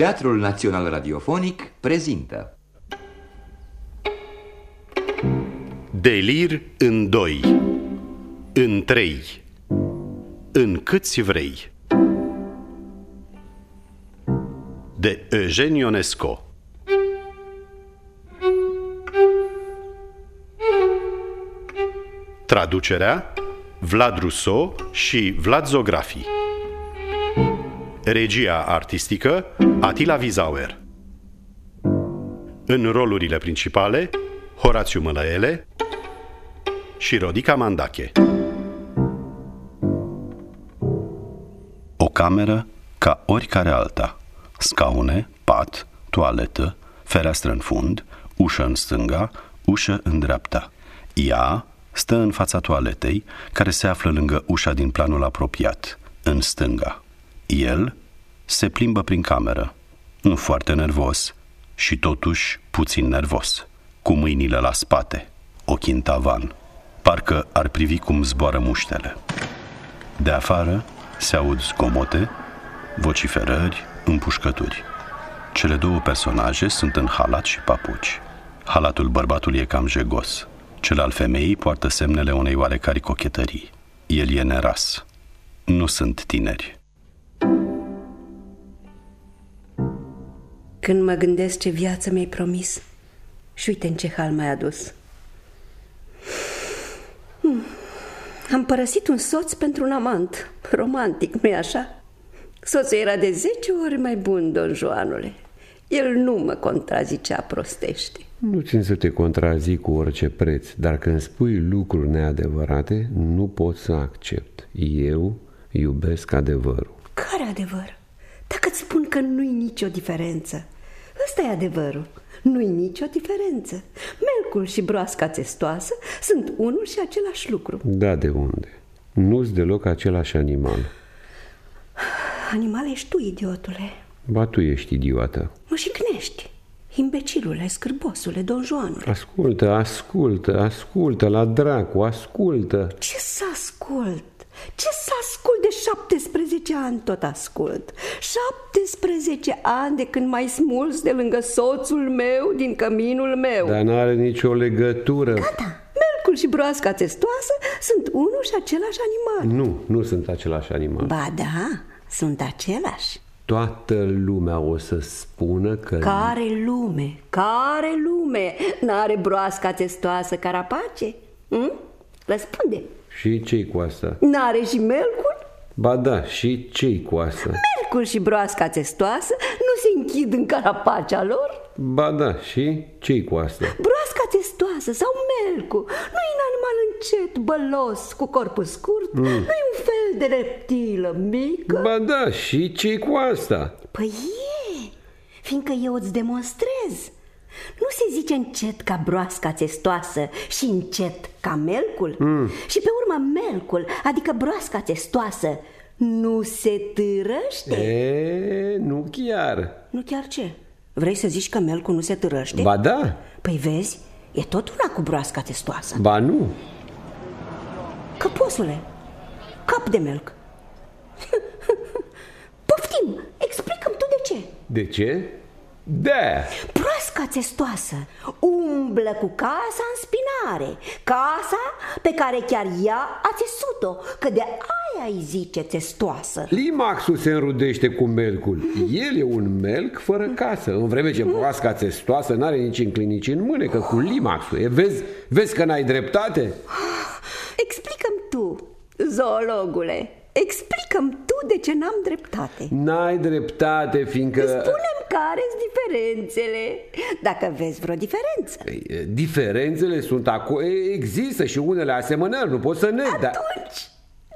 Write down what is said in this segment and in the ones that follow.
Teatrul Național Radiofonic prezintă. Delir în doi În trei În câți vrei. De Eugen Ionesco. Traducerea Vlad Russo și Vlad Zografi Regia artistică Atila Vizauer. În rolurile principale Horațiu Mălăele și Rodica Mandache. O cameră ca oricare alta. Scaune, pat, toaletă, fereastră în fund, ușă în stânga, ușă în dreapta. Ea stă în fața toaletei, care se află lângă ușa din planul apropiat, în stânga. El se plimbă prin cameră, nu foarte nervos și totuși puțin nervos, cu mâinile la spate, ochii în tavan, parcă ar privi cum zboară muștele. De afară se aud zgomote, vociferări, împușcături. Cele două personaje sunt în halat și papuci. Halatul bărbatului e cam jegos. Cel al femeii poartă semnele unei oarecare cochetării. El e neras. Nu sunt tineri. Când mă gândesc ce viață mi-ai promis și uite în ce hal m-ai adus. Hmm. Am părăsit un soț pentru un amant, romantic, nu-i așa? Soțul era de zece ori mai bun, don Joanule. El nu mă contrazicea prostește. Nu țin să te contrazic cu orice preț, dar când spui lucruri neadevărate, nu pot să accept. Eu iubesc adevărul. Care adevăr? Dacă îți spun că nu-i nicio diferență. Ăsta e adevărul. Nu-i nicio diferență. Melcul și broasca testoasă sunt unul și același lucru. Da, de unde? Nu-s deloc același animal. Animal ești tu, idiotule. Ba, tu ești idiotă. Mă jignești. Imbecilule, scârbosule, don Joanule. Ascultă, ascultă, ascultă, la dracu, ascultă. Ce să ascult? Ce să ascult de 17 ani tot ascult? 17 ani de când mai smuls de lângă soțul meu din căminul meu. Dar n-are nicio legătură. Gata, Melcul și broasca testoasă sunt unul și același animal. Nu, nu sunt același animal. Ba da, sunt același. Toată lumea o să spună că... Care lume? Care lume? N-are broasca testoasă carapace? Hm? Răspunde. Și ce cu asta? N-are și melcul? Ba da, și ce cu asta? Melcul și broasca testoasă nu se închid în carapacea lor? Ba da, și ce cu asta? Broasca testoasă sau melcul nu e un animal încet, bălos, cu corpul scurt, mm. nu e un fel de reptilă mică? Ba da, și ce cu asta? Păi e, fiindcă eu îți demonstrez. Nu se zice încet ca broasca testoasă și încet ca melcul? Mm. Și pe urmă melcul, adică broasca testoasă, nu se târăște? E, nu chiar. Nu chiar ce? Vrei să zici că melcul nu se târăște? Ba da. Păi vezi, e tot una cu broasca testoasă. Ba nu. Căposule, cap de melc. Poftim, explicăm tu de ce. De ce? Da. Broasca testoasă umblă cu casa în spinare Casa pe care chiar ea a țesut-o Că de aia îi zice testoasă Limaxul se înrudește cu melcul. El e un melc fără casă. În vreme ce broasca testoasă n-are nici înclinici în mânecă cu limaxul e, vezi, vezi că n-ai dreptate? Explicăm tu, zoologule. Explicăm tu de ce n-am dreptate. N-ai dreptate, fiindcă... Spunem care sunt diferențele Dacă vezi vreo diferență Ei, Diferențele sunt acolo, există și unele asemănări, nu poți să negi Atunci, dar...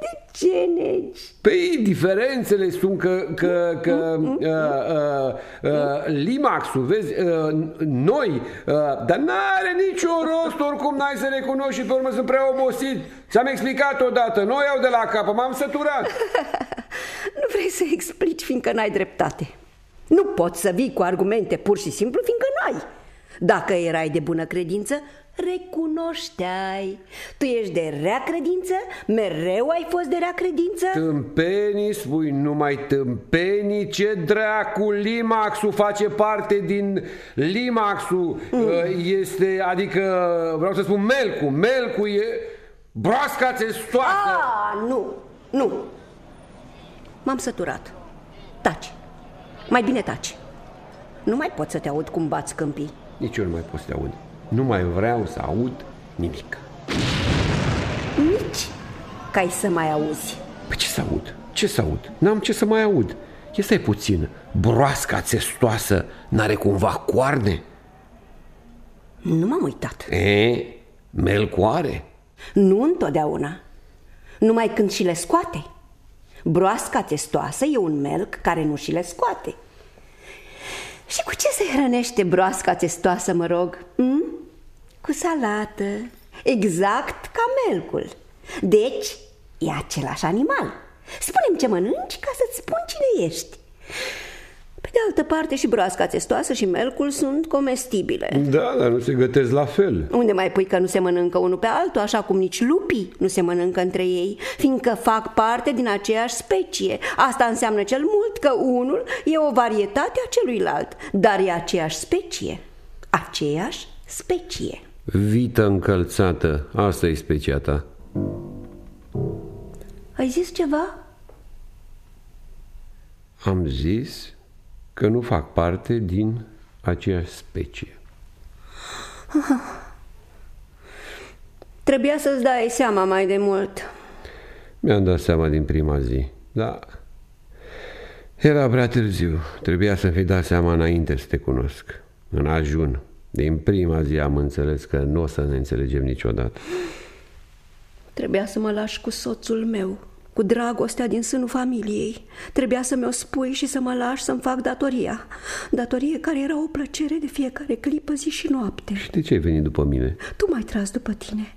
de ce negi? Păi, diferențele sunt că, că, că uh, uh, uh, Limaxul, vezi, uh, noi, uh, dar n-are nicio rost, oricum n-ai să recunoști și pe urmă sunt prea obosit. Ți-am explicat odată, noi iau de la capă, m-am săturat. nu vrei să explici, fiindcă n-ai dreptate. Nu poți să vii cu argumente pur și simplu, fiindcă n-ai. Dacă erai de bună credință, recunoșteai Tu ești de rea credință? Mereu ai fost de rea credință? Tâmpenii, spui numai tâmpenii Ce dracu Limaxul face parte din Limaxul mm. Este, adică, vreau să spun Melcu Melcu e broasca testoasă Ah, nu, nu M-am săturat Taci, mai bine taci. Nu mai pot să te aud cum bați câmpii. Nici eu nu mai pot să te aud. Nu mai vreau să aud nimic. Nici ca ai să mai auzi. Păi ce să aud? Ce să aud? N-am ce să mai aud. Ia stai puțin. Broasca testoasă n-are cumva coarne? Nu m-am uitat. E, melcoare? Nu întotdeauna. Numai când și le scoate Broasca testoasă e un melc care nu și le scoate. Și cu ce se hrănește broasca testoasă, mă rog? Hm? Cu salată. Exact ca melcul. Deci, e același animal. Spune-mi ce mănânci ca să-ți spun cine ești. Pe de altă parte și broasca testoasă și melcul sunt comestibile Da, dar nu se gătesc la fel Unde mai pui că nu se mănâncă unul pe altul, așa cum nici lupii nu se mănâncă între ei, fiindcă fac parte din aceeași specie. Asta înseamnă cel mult că unul e o varietate a celuilalt, dar e aceeași specie. Aceeași specie. Vită încălțată, asta e specia ta Ai zis ceva? Am zis că nu fac parte din aceeași specie Trebuia să-ți dai seama mai de mult. Mi-am dat seama din prima zi, da. Era prea târziu, trebuia să fi dat seama înainte să te cunosc, în ajun. Din prima zi am înțeles că nu o să ne înțelegem niciodată. Trebuia să mă lași cu soțul meu, cu dragostea din sânul familiei. Trebuia să mi-o spui și să mă lași să-mi fac datoria. Datorie care era o plăcere de fiecare clipă, zi și noapte. Și de ce ai venit după mine? Tu mai tras după tine.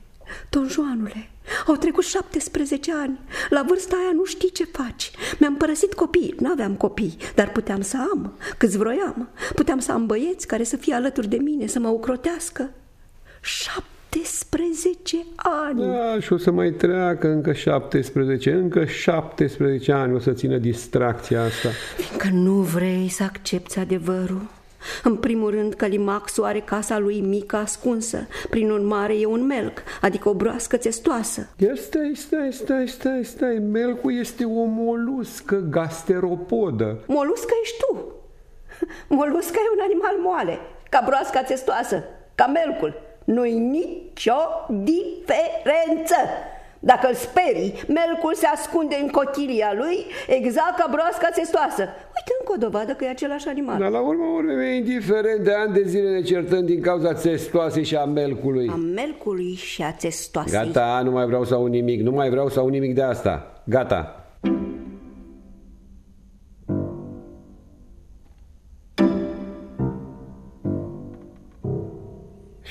Don Joanule, au trecut 17 ani. La vârsta aia nu știi ce faci. Mi-am părăsit copii, n-aveam copii, dar puteam să am, câți vroiam. Puteam să am băieți care să fie alături de mine, să mă ocrotească. 17 ani! Da, și o să mai treacă încă 17, încă 17 ani o să țină distracția asta. Fiindcă nu vrei să accepti adevărul. În primul rând, Calimaxul are casa lui mică ascunsă, prin urmare e un melc, adică o broască testoasă. Ia stai, stai, stai, stai, stai, melcul este o moluscă gasteropodă. Moluscă ești tu. Molusca e un animal moale, ca broasca testoasă, ca melcul. Nu-i nicio diferență. Dacă îl sperii, melcul se ascunde în cochilia lui, exact ca broasca testoasă. Uite încă o dovadă că e același animal. Dar la urma urmei, indiferent de ani de zile ne certăm din cauza testoasei și a melcului. A melcului și a testoasei. Gata, nu mai vreau să aud nimic, nu mai vreau să aud nimic de asta. Gata.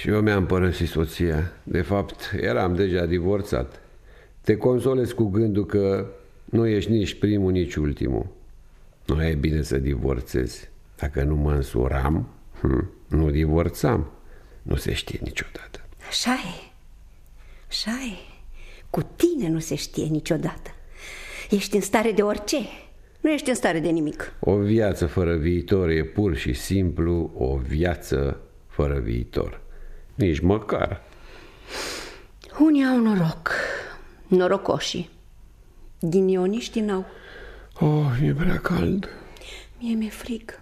Și eu mi-am părăsit soția. De fapt, eram deja divorțat. Te consolezi cu gândul că nu ești nici primul, nici ultimul. Nu e bine să divorțezi. Dacă nu mă însuram, hm, nu divorțam. Nu se știe niciodată. Așa e. Așa e. Cu tine nu se știe niciodată. Ești în stare de orice. Nu ești în stare de nimic. O viață fără viitor e pur și simplu o viață fără viitor. Nici măcar. Unii au noroc. Norocoșii. Ghinioniștii n-au. Oh, e prea cald. Mie mi-e frig.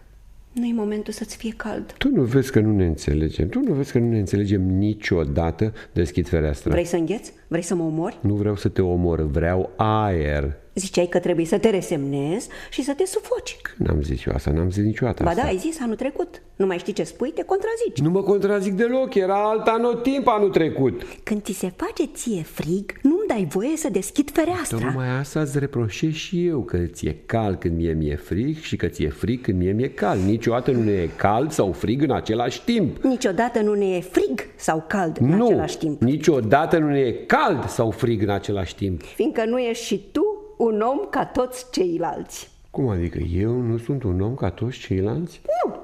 Nu-i momentul să-ți fie cald. Tu nu vezi că nu ne înțelegem? Tu nu vezi că nu ne înțelegem niciodată? Deschid fereastra. Vrei să îngheți? Vrei să mă omori? Nu vreau să te omor, vreau aer. Ziceai că trebuie să te resemnezi și să te sufoci. N-am zis eu asta, n-am zis niciodată Ba asta. da, ai zis anul trecut. Nu mai știi ce spui, te contrazici. Nu mă contrazic deloc, era alt anotimp anul trecut. Când ți se face ție frig, nu-mi dai voie să deschid fereastra. Tocmai asta îți reproșez și eu, că ți-e cald când mie mi-e frig și că ți-e frig când mie mi-e cald. Niciodată nu ne e cald sau frig în același timp. Niciodată nu ne e frig sau cald în nu, același timp. niciodată nu ne e cald sau frig în același timp. Fiindcă nu ești și tu un om ca toți ceilalți. Cum adică eu nu sunt un om ca toți ceilalți? Nu.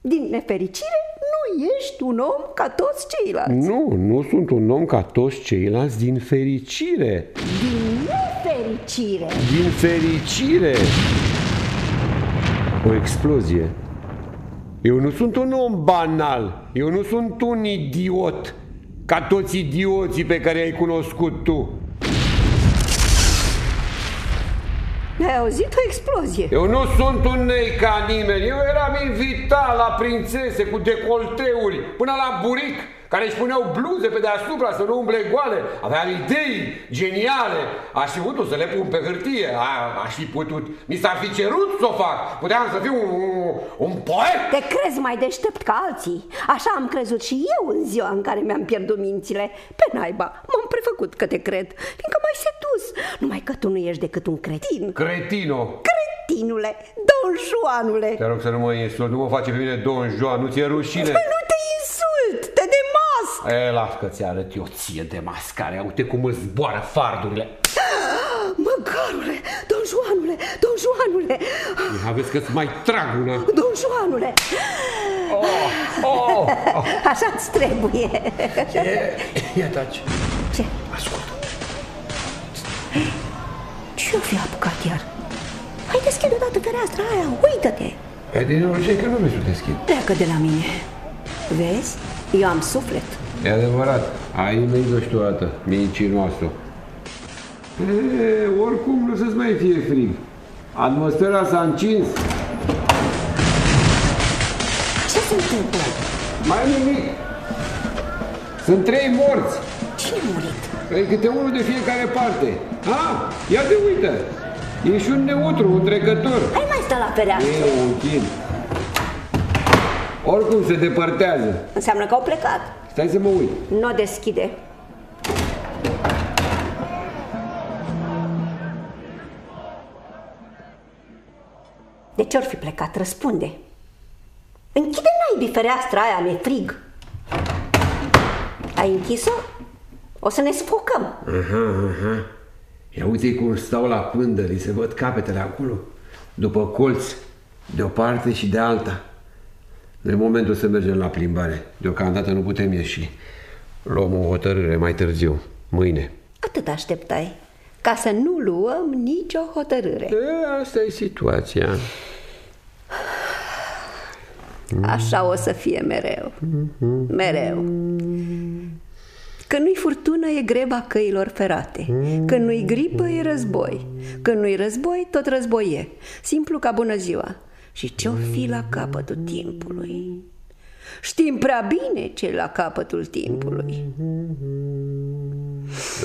Din nefericire, nu ești un om ca toți ceilalți. Nu, nu sunt un om ca toți ceilalți din fericire. Din nefericire. Din fericire. O explozie. Eu nu sunt un om banal. Eu nu sunt un idiot. Ca toți idioții pe care ai cunoscut tu. Ai auzit o explozie? Eu nu sunt un nei ca nimeni. Eu eram invitat la prințese cu decolteuri până la buric care își puneau bluze pe deasupra să nu umble goale. Aveam idei geniale. Aș fi putut să le pun pe hârtie. A, aș fi putut. Mi s-ar fi cerut să o fac. Puteam să fiu un, un, un poet. Te crezi mai deștept ca alții? Așa am crezut și eu în ziua în care mi-am pierdut mințile. Pe naiba, m-am prefăcut că te cred, fiindcă m-ai sedus. Numai că tu nu ești decât un cretin. Cretino. Cretinule, Don Juanule. Te rog să nu mă insult, nu mă face pe mine Don Juan, nu ți-e rușine? Păi nu te insult, te demas. E, las că ți arăt eu ție de mascare, uite cum îți zboară fardurile. Măgarule, Don Juanule, Don Juanule, Ia vezi că-ți mai trag una. Don Juanule. Oh, oh. Așa-ți trebuie. Ia taci. Ce? Ascultă. Ce-o fi apucat iar? Hai deschide odată fereastra aia, uită-te. E din nenorocire că nu vrei să o deschid. Pleacă de la mine. Vezi? Eu am suflet. E adevărat, ai nimeni o știu o dată, mincinoasă. E, oricum nu să-ți mai fie frig. Atmosfera s-a încins. Ce se întâmplă? Mai nimic. Sunt trei morți. Cine a murit? Păi câte unul de fiecare parte. A, ia te uită. E și un neutru, un trecător. Hai mai sta la fereastră. E un chin. Oricum se depărtează. Înseamnă că au plecat. Stai să mă uit. Nu o deschide. De ce ori fi plecat? Răspunde. Închide naibii fereastra aia, mi-e frig. Ai închis-o? O să ne sfocăm. Aha, aha. Ia uite cum stau la pândă, li se văd capetele acolo, după colț, de o parte și de alta. Nu e momentul să mergem la plimbare. Deocamdată nu putem ieși. Luăm o hotărâre mai târziu, mâine. Atât așteptai, ca să nu luăm nicio hotărâre. E, asta e situația. Așa o să fie mereu. Mereu. Când nu-i furtună, e greba căilor ferate. Când nu-i gripă, e război. Când nu-i război, tot război e. Simplu ca bună ziua. Și ce-o fi la capătul timpului? Știm prea bine ce la capătul timpului.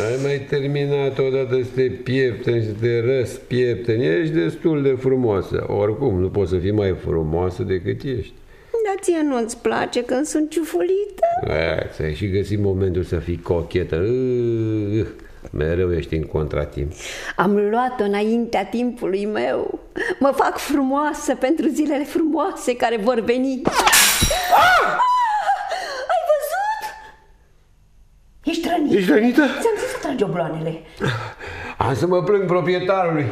Ai mai terminat odată să te piepteni, să te răspiepteni. Ești destul de frumoasă. Oricum, nu poți să fii mai frumoasă decât ești. Dar ție nu-ți place când sunt ciufulită? E, ți-ai și găsit momentul să fii cochetă. Uh, mereu ești în contratimp. Am luat-o înaintea timpului meu. Mă fac frumoasă pentru zilele frumoase care vor veni. Ah! Ai văzut? Ești rănit. Ești rănită? Ți-am zis să tragi obloanele. Am să mă plâng proprietarului.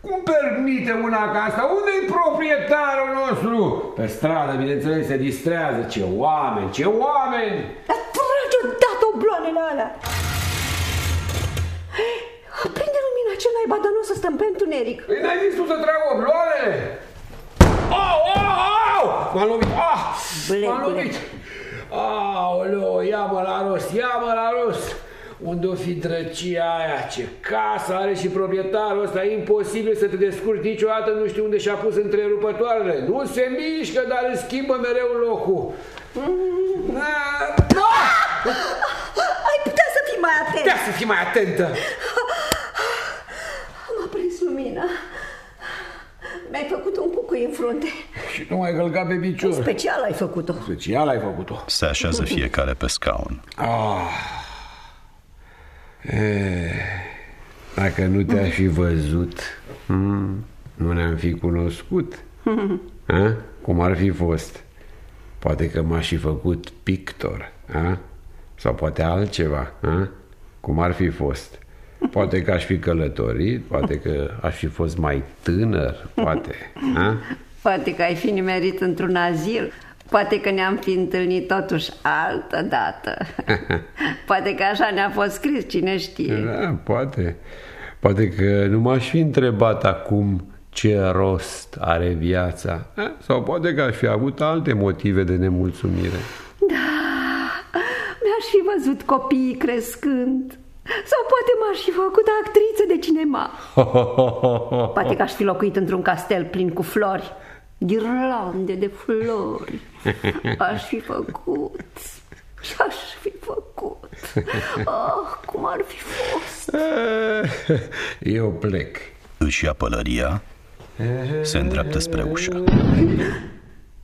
Cum permite una ca asta? Unde-i proprietarul nostru? Pe stradă, bineînțeles, se distrează. Ce oameni, ce oameni! Dar trage odată obloanele alea. Aprinde lumina, ce naiba, dar nu o să stăm pe întuneric. Păi n-ai zis tu să trag obloane? Au, au, au! M-am lovit, ah! M-am Blecule. lovit! Aoleo, ia-mă la rost, ia-mă la rost! Unde o fi drăcia aia? Ce casă are și proprietarul ăsta? E imposibil să te descurci niciodată, nu știu unde și-a pus întrerupătoarele. Nu se mișcă, dar îți schimbă mereu locul. Ah! Putea să fii mai atentă! Am aprins lumina. Mi-ai făcut un cucui în frunte. Și nu mai călca pe picior. Special ai făcut-o. Special ai făcut-o. Se așează fiecare pe scaun. Ah. E, dacă nu te-aș fi văzut, hmm, nu ne-am fi cunoscut. A? Cum ar fi fost? Poate că m-aș fi făcut pictor, a? sau poate altceva. A? Cum ar fi fost? Poate că aș fi călătorit, poate că aș fi fost mai tânăr, poate. A? Poate că ai fi nimerit într-un azil. Poate că ne-am fi întâlnit totuși altă dată. Poate că așa ne-a fost scris, cine știe. Da, poate. Poate că nu m-aș fi întrebat acum ce rost are viața. Sau poate că aș fi avut alte motive de nemulțumire. Da, mi-aș fi văzut copiii crescând. Sau poate m-aș fi făcut actriță de cinema. Poate că aș fi locuit într-un castel plin cu flori. Ghirlande de flori. Aș fi făcut. Și aș fi făcut. Oh, cum ar fi fost. Eu plec. Își ia pălăria, se îndreaptă spre ușă.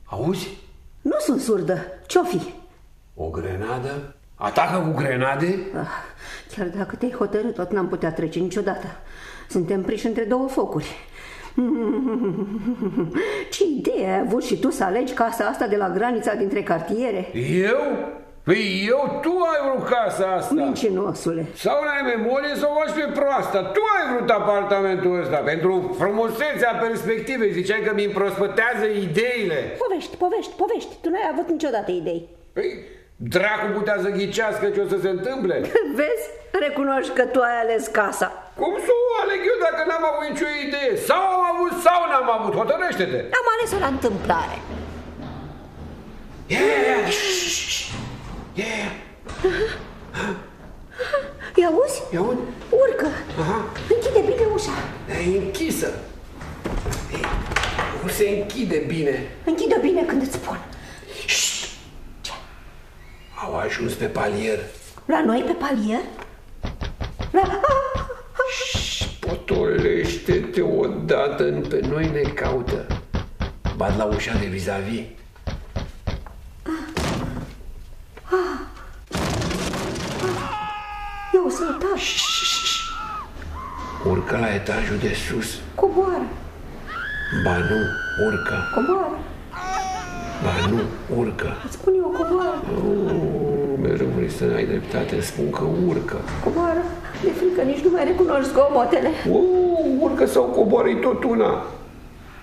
Auzi? Nu sunt surdă. Ce-o fi? O grenadă? Atacă cu grenade? Ah, chiar dacă te-ai hotărât, tot n-am putea trece niciodată. Suntem priși între două focuri. Ce idee ai avut și tu să alegi casa asta de la granița dintre cartiere? Eu? Păi eu, tu ai vrut casa asta. Mincinosule. Sau n-ai memorie sau faci pe proasta. Tu ai vrut apartamentul ăsta pentru frumusețea perspectivei. Ziceai că mi împrospătează ideile. Povești, povești, povești. Tu n-ai avut niciodată idei. Păi, dracu putea să ghicească ce o să se întâmple. Vezi? Recunoști că tu ai ales casa. Cum să o aleg eu dacă n-am avut nicio idee? Sau am avut sau n-am avut? Hotărăște-te. Am ales-o la întâmplare. Yeah, yeah, yeah. Yeah. Îi auzi? Ia aud? Urcă. Aha. Închide bine ușa. E închisă. Ei, Nu se închide bine. Închide bine când îți spun. Au ajuns pe palier. La noi pe palier? La... Potolește-te odată, în pe noi ne caută. Bat la ușa de vis-a-vis. Eu o să tac. Urcă la etajul de sus. Coboară, Ba nu, urcă. coboară. Ba nu, urcă. Îți spun eu, coboară, Oh, mereu vrei să ai dreptate, spun că urcă. coboară. De frică nici nu mai recunoști zgomotele. Oh, urcă sau coboară tot una.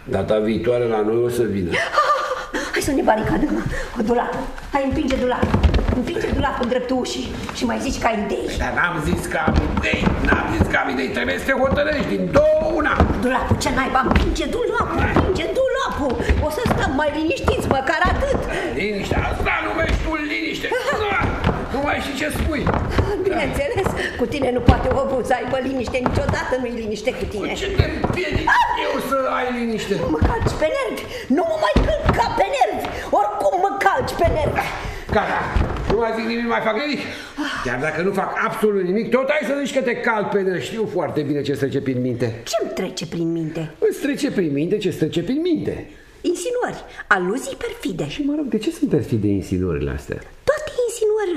Data viitoare la noi o să vină. Hai să ne baricadăm cu dulapul. Hai, împinge dulapul. Împinge dulapul în dreptul ușii și mai zici că ai idei. Dar n-am zis că am idei, n-am zis că am idei, trebuie să te hotărăști din două una. Dulapul, ce naiba, împinge dulapul, împinge dulapul. O să stăm mai liniștiți, măcar atât. Liniște, asta numești tu liniște. Nu mai știi ce spui. Bineînțeles, cu tine nu poate omul să aibă liniște niciodată, nu-i liniște cu tine. Ce te împiedic eu să ai liniște? Mă calci pe nervi, nu mă mai călca pe nervi, oricum mă calci pe nervi. Gata, nu mai zic nimic, mai fac nimic. Chiar dacă nu fac absolut nimic, tot ai să zici că te cal pe nervi. Știu foarte bine ce trece prin minte. Ce-mi trece prin minte? Îți trece prin minte ce trece prin minte. Insinuări, aluzii perfide. Și mă rog, de ce sunt perfide insinuările astea?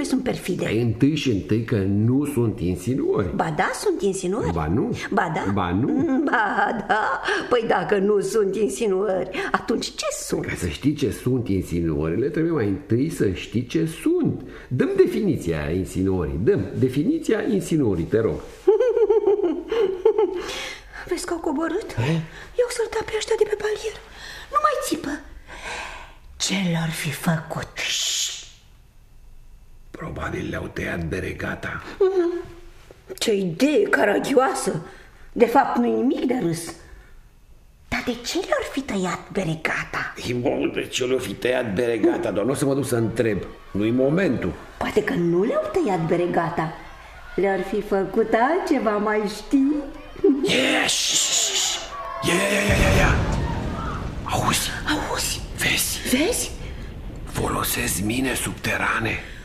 Toate insinuările sunt perfide. Ai întâi și întâi că nu sunt insinuări. Ba da, sunt insinuări. Ba nu. Ba da. Ba nu. Ba da. Păi dacă nu sunt insinuări, atunci ce sunt? Ca să știi ce sunt insinuările, trebuie mai întâi să știi ce sunt. Dăm definiția insinuării. Dăm definiția insinuării, te rog. Vezi că au coborât? Eu să-l tap pe ăștia de pe palier. Nu mai țipă. Ce l-ar fi făcut? Probabil le-au tăiat beregata. Ce idee caragioasă! De fapt, nu-i nimic de râs. Dar de ce le-ar fi tăiat beregata? De ce le-au fi tăiat beregata? Doar nu o să mă duc să întreb. Nu-i momentul. Poate că nu le-au tăiat beregata. Le-ar fi făcut altceva, mai știi? Ia, ia, ia, ia, ia, ia. Auzi, Auzi, vezi, vezi? folosesc mine subterane O să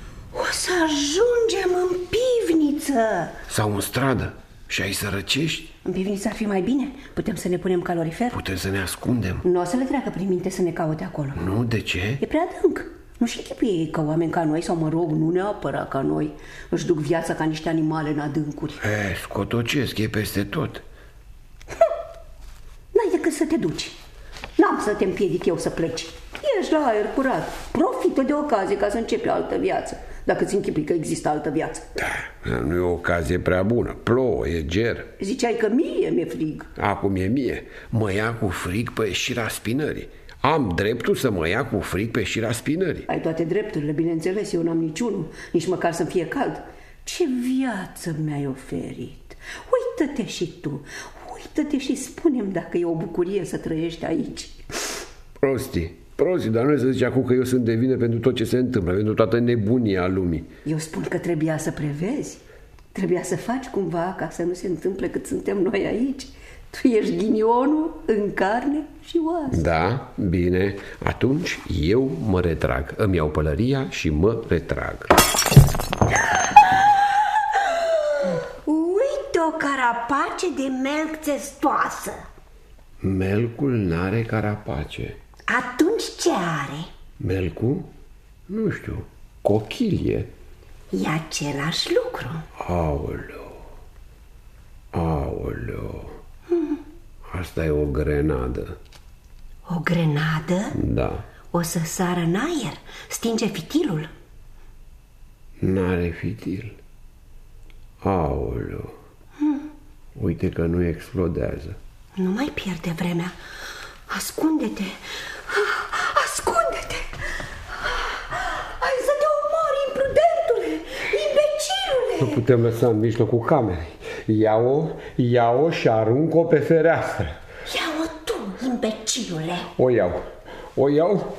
ajungem în pivniță. sau în stradă și ai să răcești. În pivniță ar fi mai bine. Putem să ne punem calorifer. Putem să ne ascundem. Nu o să le treacă prin minte să ne caute acolo. Nu, de ce? E prea adânc. Nu-și închipuie ei că oameni ca noi, sau mă rog, nu neapărat ca noi, își duc viața ca niște animale în adâncuri. E, scotocesc, e peste tot. N-ai decât să te duci. N-am să te împiedic eu să pleci. Ești la aer curat. Profită de ocazie ca să începi altă viață. Dacă ți închipui că există altă viață. Da, nu e o ocazie prea bună. Plouă, e ger. Ziceai că mie mi-e frig. Acum e mie. Mă ia cu frig pe ieșirea spinării. Am dreptul să mă ia cu fric pe șira spinării. Ai toate drepturile, bineînțeles, eu n-am niciunul, nici măcar să-mi fie cald. Ce viață mi-ai oferit! Uită-te și tu, uită-te și spunem dacă e o bucurie să trăiești aici. Prostii, prostii, dar nu să zici acum că eu sunt de vină pentru tot ce se întâmplă, pentru toată nebunia lumii. Eu spun că trebuia să prevezi, trebuia să faci cumva ca să nu se întâmple cât suntem noi aici. Tu ești ghinionul în carne și oase. Da, bine, atunci eu mă retrag. Îmi iau pălăria și mă retrag. Uite o carapace de melc testoasă. Melcul n-are carapace. Atunci ce are? Melcul? Nu știu, cochilie. E același lucru. Aoleu, aoleu. Asta e o grenadă. O grenadă? Da. O să sară în aer, stinge fitilul. N-are fitil. Aoleu. Uite că nu explodează. Nu mai pierde vremea. Ascunde-te. Ascunde-te. Ai să te omori, imprudentule, imbecilule. Nu putem lăsa în mijlocul camerei. Ia-o, ia-o și arunc-o pe fereastră. Ia-o tu, imbecilule. O iau. O iau.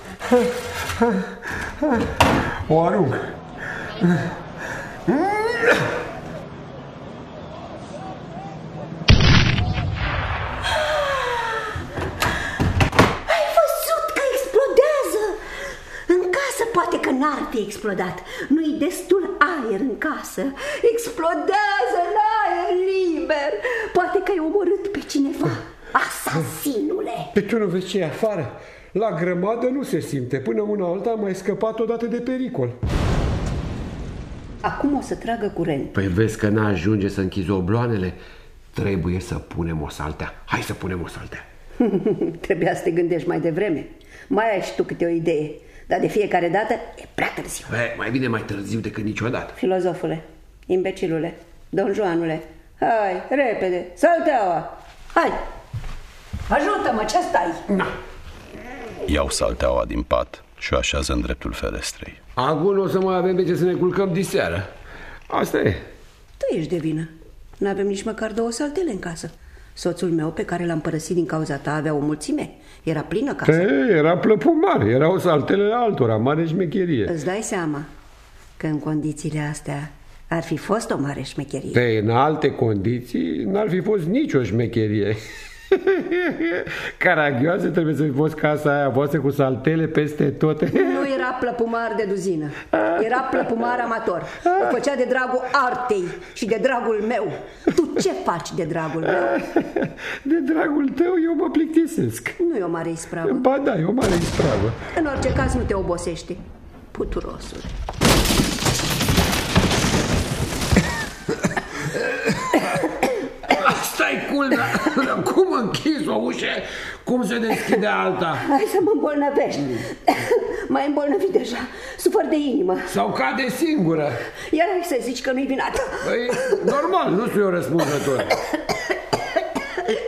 O arunc. Ai văzut că explodează? În casă poate că n-ar fi explodat. Nu-i destul aer în casă. Explodează în aer liber. Poate că ai omorât pe cineva. Asasinule! Pe tu nu vezi ce e afară? La grămadă nu se simte. Până una alta am mai scăpat odată de pericol. Acum o să tragă curent. Păi vezi că n-ajunge să închizi obloanele? Trebuie să punem o saltea. Hai să punem o saltea. Trebuia să te gândești mai devreme. Mai ai și tu câte o idee. Dar de fiecare dată e prea târziu. Bă, mai bine mai târziu decât niciodată. Filozofule, imbecilule, Don Joanule, hai, repede, salteaua, hai! Ajută-mă, ce stai? Na. Iau salteaua din pat și o așează în dreptul ferestrei. Acum o să mai avem pe ce să ne culcăm diseară. Asta e. Tu ești de vină. Nu avem nici măcar două saltele în casă. Soțul meu, pe care l-am părăsit din cauza ta, avea o mulțime. Era plină casa. E, era plăpumare, erau saltelele altora, mare șmecherie. Îți dai seama că în condițiile astea ar fi fost o mare șmecherie. Pe în alte condiții n-ar fi fost nicio șmecherie. Caragioase trebuie să fi fost casa aia voastră cu saltele peste tot. Nu era plăpumar de duzină. Era plăpumar amator. O făcea de dragul artei și de dragul meu. Tu ce faci de dragul meu? De dragul tău eu mă plictisesc. Nu e o mare ispravă. Ba da, e o mare ispravă. În orice caz nu te obosește. Puturosul. Asta e culmea. Cum închizi o ușă? Cum se deschide alta? Hai să mă îmbolnăvești. Mai îmbolnăvit deja. Sufăr de inimă. Sau cade singură? Iar ai să zici că nu-i vinată. Păi, normal, nu sunt eu răspunzător.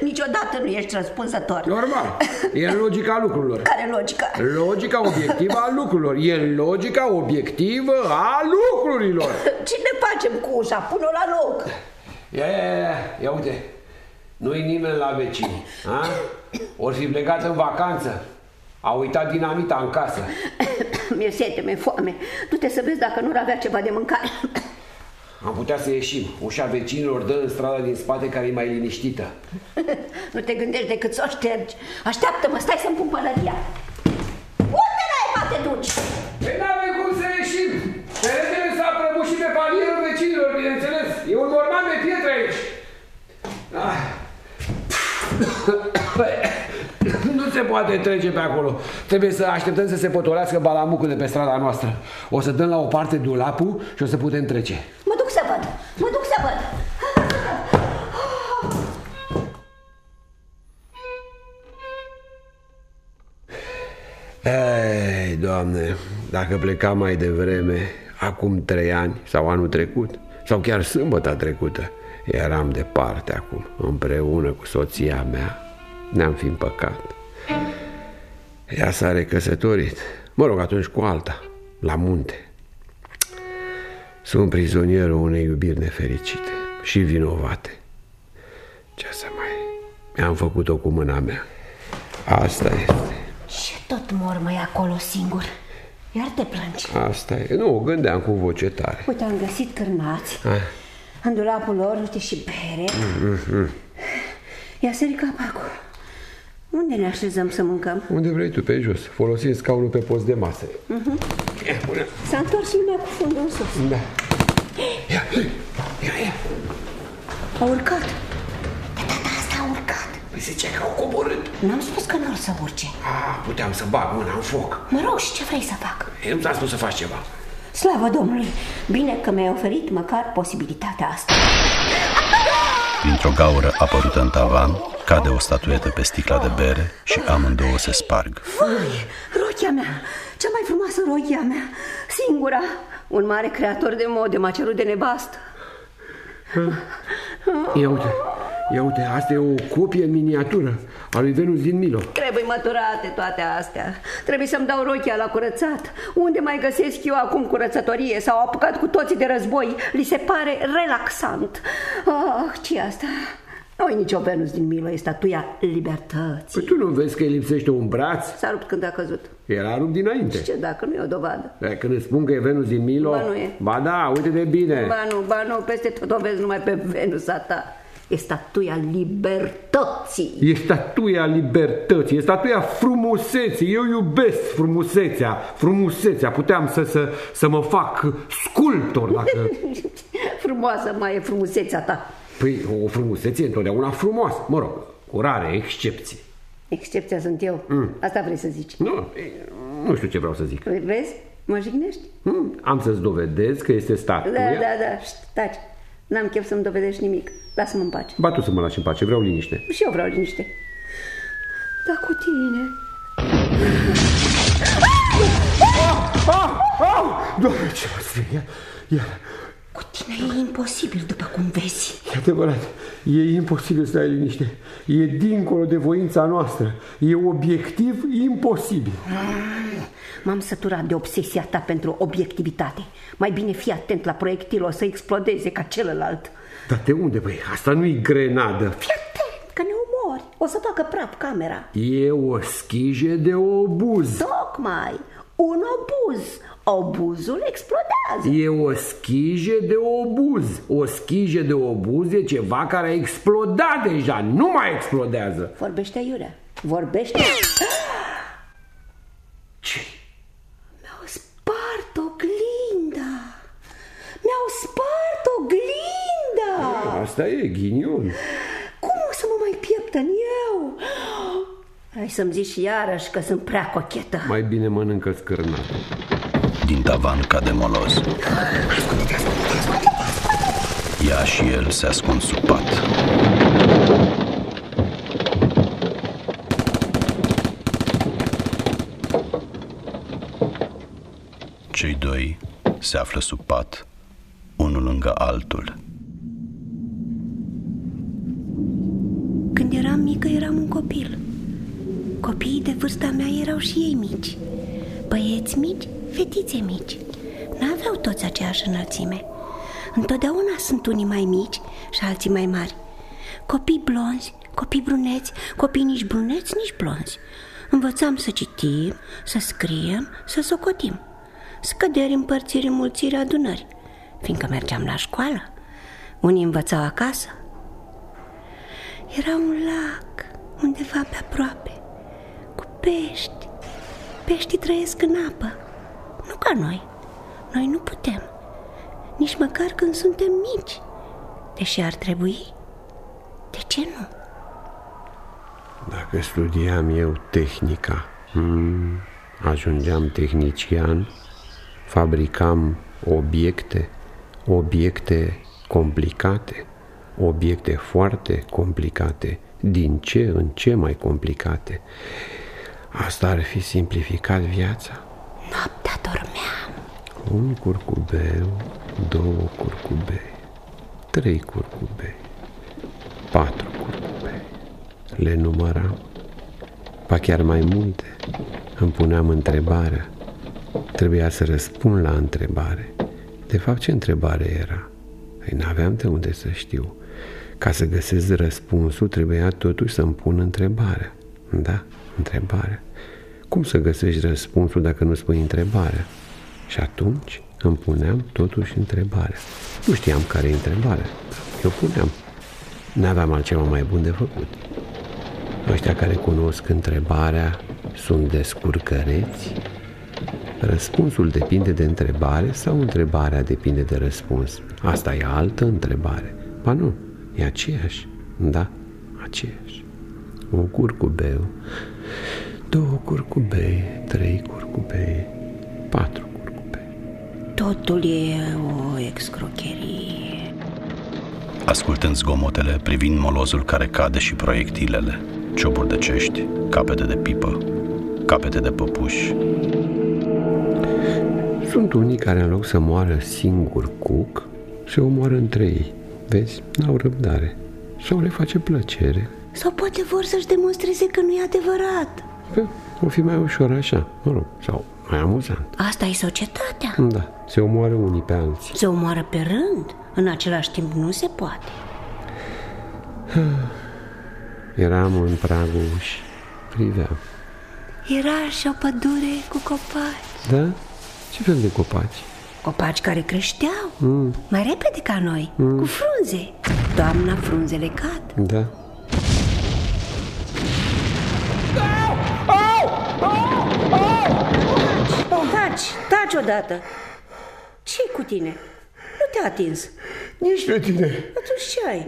Niciodată nu ești răspunzător. Normal. E logica lucrurilor. Care logica? Logica obiectivă a lucrurilor. E logica obiectivă a lucrurilor. Ce ne facem cu ușa? Pune-o la loc. Ia, ia, ia, ia uite. Nu-i nimeni la vecini. A? Ori fi plecat în vacanță. A uitat dinamita în casă. Mi-e sete, mi-e foame. Du-te să vezi dacă nu avea ceva de mâncare. Am putea să ieșim. Ușa vecinilor dă în strada din spate care e mai liniștită. Nu te gândești decât să o ștergi. Așteaptă-mă, stai să-mi pun pălăria. Unde n-ai te duci? Păi n-avem cum să ieșim. Peretele s-a prăbușit pe palierul vecinilor, bineînțeles. E un morman de pietre aici. Ah. Băi, Nu se poate trece pe acolo. Trebuie să așteptăm să se potolească balamucul de pe strada noastră. O să dăm la o parte dulapul și o să putem trece. Mă duc să văd, mă duc să văd. Ei, doamne, dacă plecam mai devreme, acum trei ani sau anul trecut, sau chiar sâmbătă trecută, eram departe acum, împreună cu soția mea, ne-am fi împăcat. Ea s-a recăsătorit. Mă rog, atunci cu alta, la munte. Sunt prizonierul unei iubiri nefericite și vinovate. Ce să mai... Mi-am făcut-o cu mâna mea. Asta este. Ce tot mormăi acolo singur? Iar te plângi. Asta e. Nu, gândeam cu voce tare. Uite, am găsit cârnați. Ah. În dulapul lor, uite și bere. Ia sări capacul. Unde ne așezăm să mâncăm? Unde vrei tu, pe jos. Folosim scaunul pe post de masă. Ia, bună. S-a întors lumea cu fundul în sus. Da. Ia, ia, ia. A urcat. De data asta a urcat. Păi zice că au coborât. N-am spus că n-or să urce. Ah, puteam să bag mâna în foc. Mă rog, și ce vrei să fac? Eu ți-am spus să faci ceva. Slavă Domnului! Bine că mi-ai oferit măcar posibilitatea asta. Dintr-o gaură apărută în tavan, cade o statuetă pe sticla de bere și amândouă se sparg. Vai, rochia mea! Cea mai frumoasă rochia mea! Singura! Un mare creator de mode m-a cerut de nevastă. Ia uite, ia uite, asta e o copie în miniatură a lui Venus din Milo. Trebuie măturate toate astea. Trebuie să-mi dau rochia la curățat. Unde mai găsesc eu acum curățătorie? S-au apucat cu toții de război. Li se pare relaxant. Ah, ce asta? Nu nicio Venus din Milo, e statuia libertății. Păi tu nu vezi că îi lipsește un braț? S-a rupt când a căzut. Era rupt dinainte. Ce dacă nu e o dovadă? E, Când îți spun că e Venus din Milo... Ba, nu e. Ba da, uite de bine. Ba nu, ba nu, peste tot o vezi numai pe Venus a ta. E statuia libertății. E statuia libertății, e statuia frumuseții. Eu iubesc frumusețea, frumusețea. Puteam să, să, să mă fac sculptor dacă... Frumoasă mai e frumusețea ta. Păi o frumusețe e întotdeauna frumoasă. Mă rog, cu rare excepții. Excepția sunt eu. Asta vrei să zici. Nu, e, nu știu ce vreau să zic. Vezi? Mă jignești? Hmm, Am să-ți dovedesc că este Da, statuia. da, da, șt, taci. N-am chef să-mi dovedești nimic. Lasă-mă în pace. Ba tu să mă lași în pace, vreau liniște. Și eu vreau liniște. Dar cu tine... Doamne, ce mă strigă? Ia, Cu tine e imposibil, după cum vezi. e adevărat, e imposibil să ai liniște. E dincolo de voința noastră. E obiectiv imposibil. M-am săturat de obsesia ta pentru obiectivitate. Mai bine fii atent la proiectil, o să explodeze ca celălalt. Dar de unde, băi? Asta nu-i grenadă. Fii atent, că ne omori. O să facă praf camera. E o schije de obuz. Tocmai, un obuz. Obuzul explodează. E o schije de obuz. O schije de obuz e ceva care a explodat deja, nu mai explodează. Vorbește, Iurea. Vorbește. Ce? Mi-au spart oglinda. Mi-au spart oglinda. Asta e ghinion. Cum o să mă mai pieptăn eu? Hai să-mi zici iarăși că sunt prea cochetă. Mai bine mănâncă scârnat. Din tavan cade moloz. Ea și el se ascund sub pat. Cei doi se află sub pat, unul lângă altul. Când eram mică, eram un copil. Copiii de vârsta mea erau și ei mici. Băieți mici, fetițe mici. N-aveau toți aceeași înălțime. Întotdeauna sunt unii mai mici și alții mai mari. Copii blonzi, copii bruneți, copii nici bruneți, nici blonzi. Învățam să citim, să scriem, să socotim. Scăderi, împărțiri, mulțiri, adunări. Fiindcă mergeam la școală, unii învățau acasă, era un lac undeva pe aproape, cu pești. Peștii trăiesc în apă, nu ca noi. Noi nu putem, nici măcar când suntem mici. Deși ar trebui, de ce nu? Dacă studiam eu tehnica, hmm, ajungeam tehnician, fabricam obiecte, obiecte complicate, obiecte foarte complicate, din ce în ce mai complicate. Asta ar fi simplificat viața. Noaptea dormeam. Un curcubeu, două curcubei, trei curcubei, patru curcubei. Le număram. ba chiar mai multe. Îmi puneam întrebarea. Trebuia să răspund la întrebare. De fapt, ce întrebare era? Păi n-aveam de unde să știu. Ca să găsesc răspunsul, trebuia totuși să-mi pun întrebarea. Da, întrebarea. Cum să găsești răspunsul dacă nu spui întrebarea? Și atunci îmi puneam totuși întrebarea. Nu știam care e întrebarea, eu puneam. N-aveam altceva mai bun de făcut. Ăștia care cunosc întrebarea sunt descurcăreți? Răspunsul depinde de întrebare sau întrebarea depinde de răspuns? Asta e altă întrebare. Ba nu, e aceeași. Da, aceeași. Un curcubeu, două curcubei, trei curcubei, patru curcubei. Totul e o excrocherie. Ascultând zgomotele, privind molozul care cade și proiectilele, cioburi de cești, capete de pipă, capete de păpuși. Sunt unii care în loc să moară singur cuc, se omoară între ei. Vezi, n-au răbdare. Sau le face plăcere. Sau poate vor să-și demonstreze că nu e adevărat. Că o fi mai ușor așa, mă rog, sau mai amuzant. Asta e societatea. Da, se omoară unii pe alții. Se omoară pe rând. În același timp nu se poate. Eram în pragul ușii, priveam. Era și o pădure cu copaci. Da? Ce fel de copaci? Copaci care creșteau mm. mai repede ca noi, mm. cu frunze. Toamna frunzele cad. Da. Taci, taci odată. ce cu tine? Nu te-a atins. Nici pe tine. Atunci ce ai?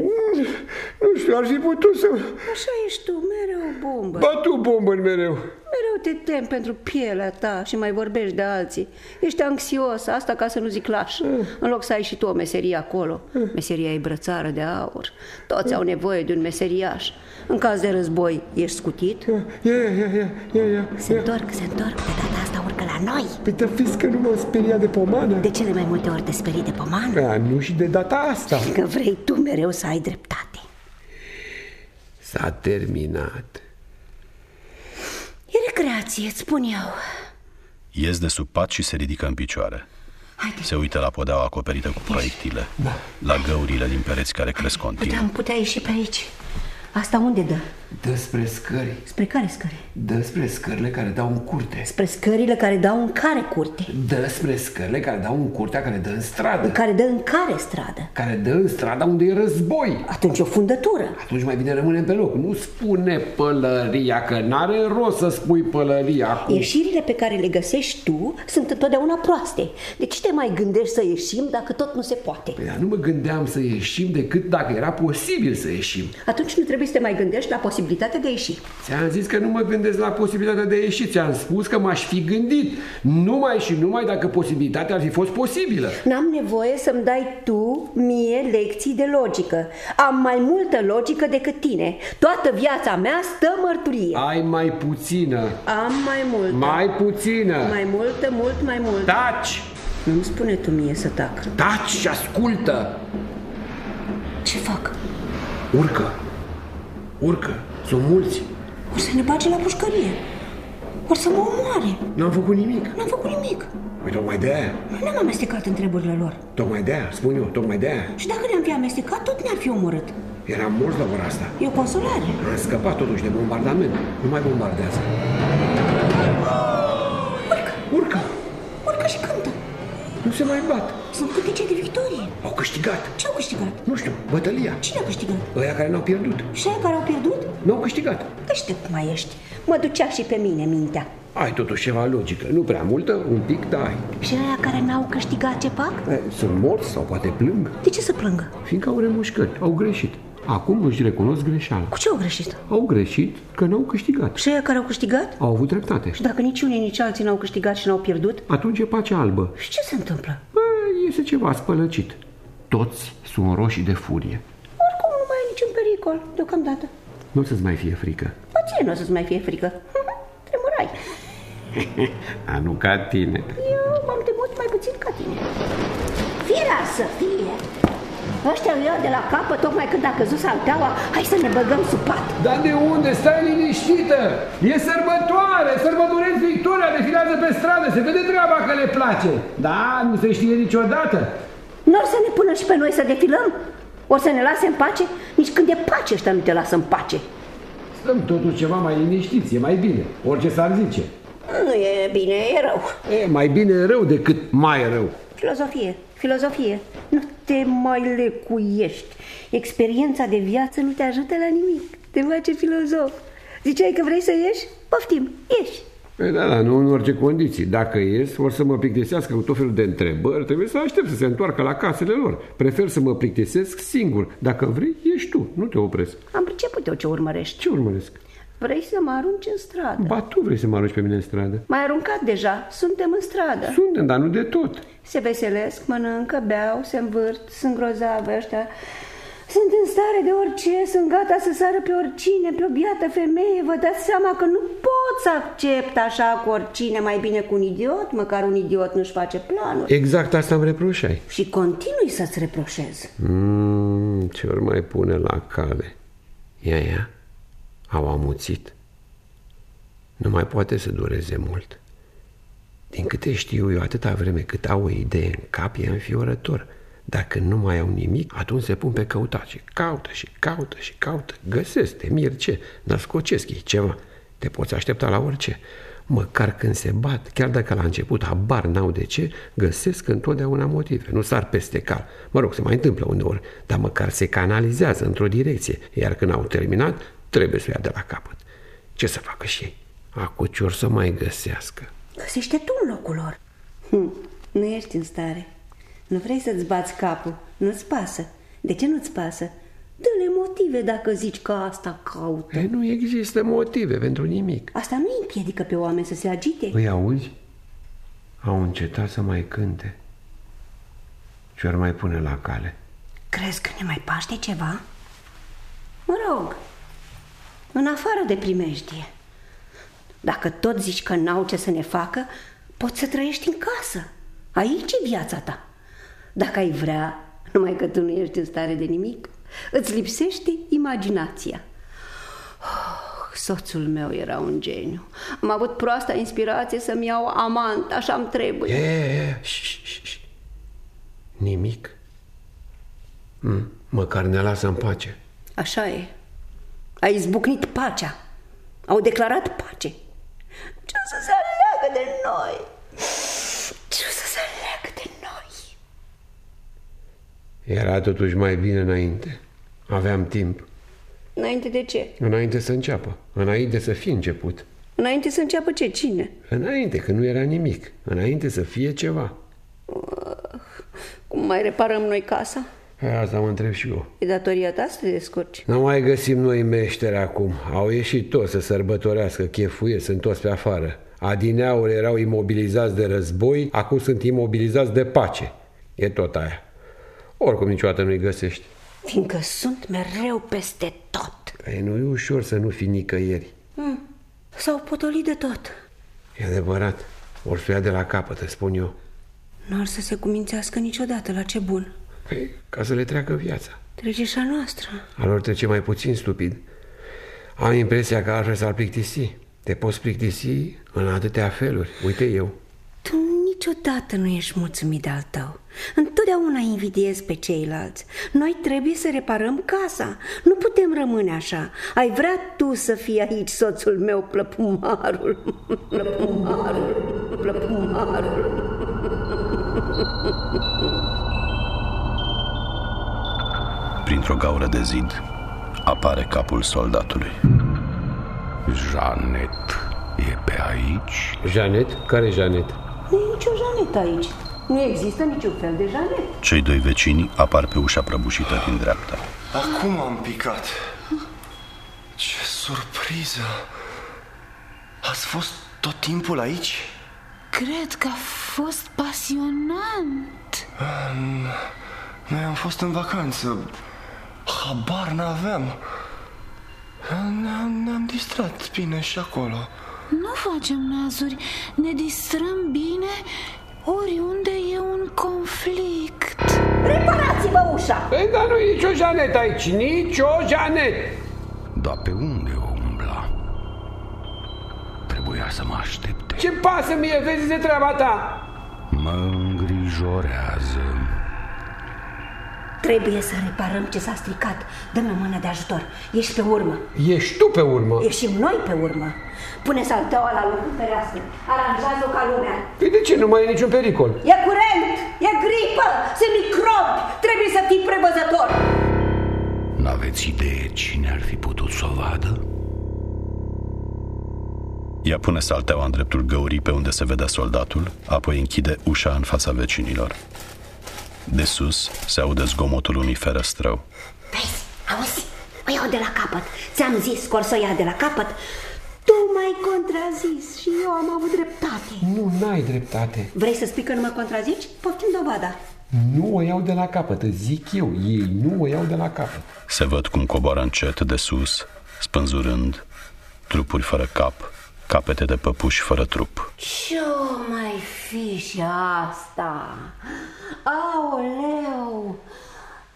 Nu știu, ar fi putut să... Așa ești tu, mereu o bombă. Ba tu bombă mereu. Mereu te tem pentru pielea ta și mai vorbești de alții. Ești anxios, asta ca să nu zic laș. În loc să ai și tu o meserie acolo. Meseria e brățară de aur. Toți au nevoie de un meseriaș. În caz de război, ești scutit? Ia, ia, ia, ia, ia. Se întorc, se întorc. De data asta urcă la noi. Păi te fiți că nu mă speria de pomană. De cele mai multe ori te sperii de pomană. A, nu și de data asta. Că vrei tu mereu să ai dreptate. S-a terminat. E recreație, îți spun eu. Ies de sub pat și se ridică în picioare. Haide. Se uită la podeaua acoperită cu proiectile, Da. la găurile din pereți care cresc continuu. Puteam putea ieși pe aici. Asta unde dă? Dă spre scări. Spre care scări? Dă spre scările care dau în curte. Spre scările care dau în care curte? Dă spre scările care dau în curtea care dă în stradă. În care dă în care stradă? Care dă în strada unde e război. Atunci o fundătură. Atunci mai bine rămânem pe loc. Nu spune pălăria, că n-are rost să spui pălăria acum. Ieșirile pe care le găsești tu sunt întotdeauna proaste. De ce te mai gândești să ieșim dacă tot nu se poate? Păi, dar nu mă gândeam să ieșim decât dacă era posibil să ieșim. Atunci nu trebuie să te mai gândești la posibilitatea de a ieși. Ți-am zis că nu mă gândesc la posibilitatea de a ieși. Ți-am spus că m-aș fi gândit. Numai și numai dacă posibilitatea ar fi fost posibilă. N-am nevoie să-mi dai tu mie lecții de logică. Am mai multă logică decât tine. Toată viața mea stă mărturie. Ai mai puțină. Am mai multă. Mai puțină. Mai multă, mult mai mult. Taci! Nu-mi spune tu mie să tac. Taci și ascultă! Ce fac? Urcă! Urcă! Sunt mulți! O să ne bage la pușcărie. O să mă omoare. N-am făcut nimic. N-am făcut nimic. Păi tocmai de aia. Nu ne-am amestecat în treburile lor. Tocmai de aia, spun eu, tocmai de aia. Și dacă ne-am fi amestecat, tot ne-ar fi omorât. Eram morți la ora asta. E o consolare. Am scăpat totuși de bombardament. Nu mai bombardează. Urcă, Urcă! urcă și cântă. Nu se mai bat. Sunt cântece de victorie. Au câștigat. Ce au câștigat? Nu știu, bătălia. Cine a câștigat? Ăia care n-au pierdut. Și aia care au pierdut? Nu au câștigat. Deștept mai ești. Mă ducea și pe mine mintea. Ai totuși ceva logică. Nu prea multă, un pic, da ai. Și aia care n-au câștigat ce fac? E, Sunt morți sau poate plâng, De ce să plângă? fiindcă au remușcări, au greșit. Acum își recunosc greșeala. Cu ce au greșit? Au greșit că n-au câștigat. Și aia care au câștigat? Au avut dreptate. Și dacă nici unii, nici alții n-au câștigat și n-au pierdut? Atunci e pace albă. Și ce se întâmplă? Bă, iese ceva spălăcit. Toți sunt roșii de furie. Oricum nu mai e niciun pericol, deocamdată. Nu să-ți mai fie frică. Bă, ție nu o să-ți mai fie frică. Tremurai. A, nu ca tine. Eu m-am temut mai puțin ca tine. Firea să fie. Ăștia îi iau de la capăt tocmai când a căzut salteaua. Hai să ne băgăm sub pat. Dar de unde? Stai liniștită! E sărbătoare! Sărbătoresc Victoria, defilează pe stradă, se vede treaba că le place. Da, nu se știe niciodată. Nu or să ne pună și pe noi să defilăm? O să ne lase în pace? Nici când e pace ăștia nu te lasă în pace. Stăm totuși ceva mai liniștiți, e mai bine, orice s-ar zice. Nu e bine, e rău. E mai bine rău decât mai rău. Filozofie, filozofie. Nu te mai lecuiești. Experiența de viață nu te ajută la nimic. Te face filozof. Ziceai că vrei să ieși? Poftim, ieși. Păi da, da, nu în orice condiții. Dacă ies, vor să mă plictisească cu tot felul de întrebări, trebuie să aștept să se întoarcă la casele lor. Prefer să mă plictisesc singur. Dacă vrei, ești tu, nu te opresc. Am priceput eu ce urmărești. Ce urmăresc? Vrei să mă arunci în stradă. Ba, tu vrei să mă arunci pe mine în stradă? M-ai aruncat deja, suntem în stradă. Suntem, dar nu de tot. Se veselesc, mănâncă, beau, se învârt, sunt grozave ăștia. Sunt în stare de orice, sunt gata să sară pe oricine, pe o biată femeie. Vă dați seama că nu pot să accept așa cu oricine, mai bine cu un idiot, măcar un idiot nu-și face planuri. Exact asta îmi reproșai. Și continui să-ți reproșez. Mm, ce ori mai pune la cale? Ia, ia, au amuțit. Nu mai poate să dureze mult. Din câte știu eu, atâta vreme cât au o idee în cap, e înfiorător. Dacă nu mai au nimic, atunci se pun pe căutat și caută și caută și caută. Găsesc, te mir ce, născocesc ei ceva. Te poți aștepta la orice. Măcar când se bat, chiar dacă la început habar n-au de ce, găsesc întotdeauna motive. Nu sar peste cal. Mă rog, se mai întâmplă uneori, dar măcar se canalizează într-o direcție. Iar când au terminat, trebuie să o ia de la capăt. Ce să facă și ei? Acucior să mai găsească. Găsește tu în locul lor. Hm, nu ești în stare. Nu vrei să-ți bați capul. Nu-ți pasă. De ce nu-ți pasă? Dă-le motive dacă zici că asta caută. E, nu există motive pentru nimic. Asta nu îi împiedică pe oameni să se agite. Îi auzi? Au încetat să mai cânte. Ce ar mai pune la cale? Crezi că ne mai paște ceva? Mă rog, în afară de primejdie. Dacă tot zici că n-au ce să ne facă, poți să trăiești în casă. Aici e viața ta. Dacă ai vrea, numai că tu nu ești în stare de nimic, îți lipsește imaginația. Oh, soțul meu era un geniu. Am avut proasta inspirație să-mi iau amant, așa-mi trebuie. E, e, e. Nimic. Mm, măcar ne lasă în pace. Așa e. A izbucnit pacea. Au declarat pace. Ce o să se aleagă de noi? Ce o să se aleagă de noi? Era totuși mai bine înainte. Aveam timp. Înainte de ce? Înainte să înceapă. Înainte să fie început. Înainte să înceapă ce? Cine? Înainte, că nu era nimic. Înainte să fie ceva. Cum mai reparăm noi casa? Asta mă întreb și eu. E datoria ta să te descurci. Nu mai găsim noi meșteri acum. Au ieșit toți să sărbătorească, chefuie, sunt toți pe afară. Adineauri erau imobilizați de război, acum sunt imobilizați de pace. E tot aia. Oricum niciodată nu-i găsești. Fiindcă sunt mereu peste tot. E, nu e ușor să nu fii nicăieri. Hmm. S-au potolit de tot. E adevărat. Or să ia de la capăt, îți spun eu. Nu ar să se cumințească niciodată la ce bun. Păi, ca să le treacă viața. Trece și a noastră. A lor trece mai puțin stupid. Am impresia că altfel s-ar plictisi. Te poți plictisi în atâtea feluri. Uite eu. Tu niciodată nu ești mulțumit de al tău. Întotdeauna invidiezi pe ceilalți. Noi trebuie să reparăm casa. Nu putem rămâne așa. Ai vrea tu să fii aici, soțul meu, plăpumarul. Plăpumarul. Plăpumarul. Printr-o gaură de zid apare capul soldatului. Janet e pe aici? Janet? Care Janet? Nu e nicio Janet aici. Nu există niciun fel de Janet. Cei doi vecini apar pe ușa prăbușită din dreapta. Acum am picat. Ce surpriză! Ați fost tot timpul aici? Cred că a fost pasionant. Noi am fost în vacanță. Habar n-aveam. Ne-am, ne-am distrat bine și acolo. Nu facem nazuri, ne distrăm bine Oriunde e un conflict Reparați-vă ușa! Păi, dar nu e nicio Janet aici, nicio Janet! Dar pe unde o umbla? Trebuia să mă aștepte. Ce pasă mie, vezi de treaba ta? Mă îngrijorează. Trebuie să reparăm ce s-a stricat. Dă-mi o mână de ajutor. Ești pe urmă. Ești tu pe urmă. Ieșim noi pe urmă. Pune salteaua la locul fereastră. Aranjează-o ca lumea. Păi de ce nu mai e niciun pericol? E curent, e gripă, sunt microbi. Trebuie să fii prevăzător. N-aveți idee cine ar fi putut să o vadă? Ea pune salteaua în dreptul găurii pe unde se vedea soldatul, apoi închide ușa în fața vecinilor. De sus se aude zgomotul unui ferăstrău. Vezi, auzi, o iau de la capăt. Ți-am zis că or să o ia de la capăt. Tu m-ai contrazis și eu am avut dreptate. Nu, n-ai dreptate. Vrei să spui că nu mă contrazici? Poftim dovada. Nu o iau de la capăt, îți zic eu. Ei nu o iau de la capăt. Se văd cum coboară încet de sus, spânzurând, trupuri fără cap, capete de păpuși fără trup. Ce-o mai fi și asta? Aoleu!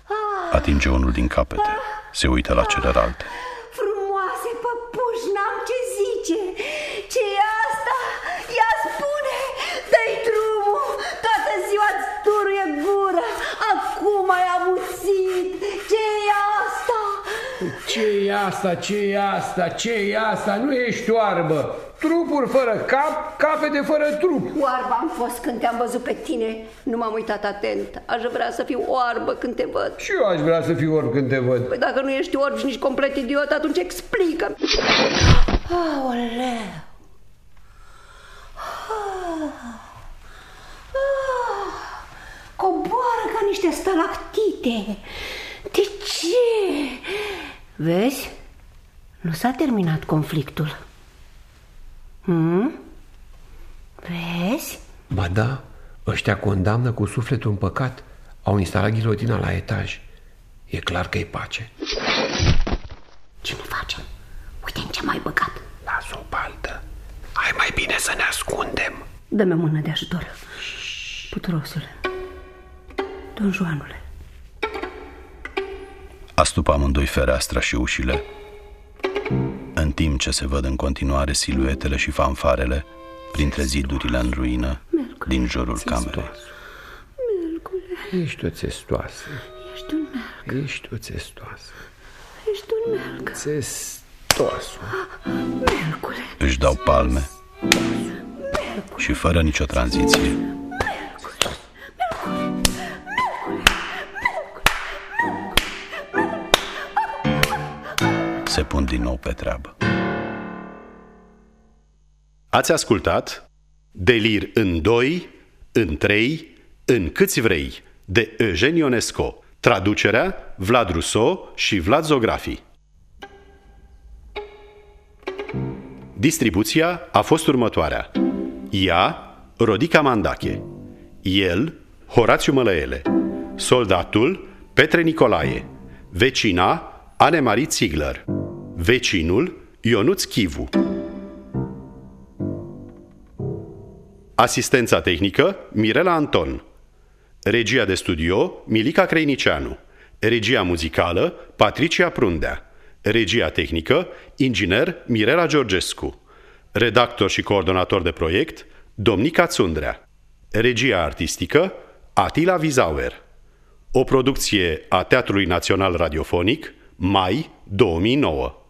Ah, Atinge unul din capete, se uită la celelalte. E asta, ce e asta, ce e asta? Nu ești oarbă. Trupuri fără cap, capete fără trup. Oarbă am fost când te-am văzut pe tine. Nu m-am uitat atent. Aș vrea să fiu oarbă când te văd. Și eu aș vrea să fiu orb când te văd. Păi dacă nu ești orb și nici complet idiot, atunci explică Aoleu! Coboară ca niște stalactite. De ce? Vezi? Nu s-a terminat conflictul. Hmm? Vezi? Ba da, ăștia condamnă cu sufletul în păcat. Au instalat ghilotina la etaj. E clar că e pace. Ce ne facem? Uite în ce mai băgat. Lasă o baltă. Hai mai bine să ne ascundem. Dă-mi o mână de ajutor. Puturosule. Don Joanule. Astupă amândoi fereastra și ușile, în timp ce se văd în continuare siluetele și fanfarele printre zidurile în ruină din jurul camerei. Ești o țestoasă. Ești un merg, Ești o țestoasă. ești un merg. Țestoasă. Mercule, Își dau palme și fără nicio tranziție se pun din nou pe treabă. Ați ascultat Delir în doi, în trei, în câți vrei, de Eugen Ionesco. Traducerea Vlad Russo și Vlad Zografi. Distribuția a fost următoarea. Ea, Rodica Mandache. El, Horațiu Mălăele. Soldatul, Petre Nicolae. Vecina, Anemarie Ziegler. Vecinul, Ionuț Chivu. Asistența tehnică, Mirela Anton. Regia de studio, Milica Creinicianu. Regia muzicală, Patricia Prundea. Regia tehnică, inginer Mirela Georgescu. Redactor și coordonator de proiect, Domnica Țundrea. Regia artistică, Atila Vizauer. O producție a Teatrului Național Radiofonic, mai 2009.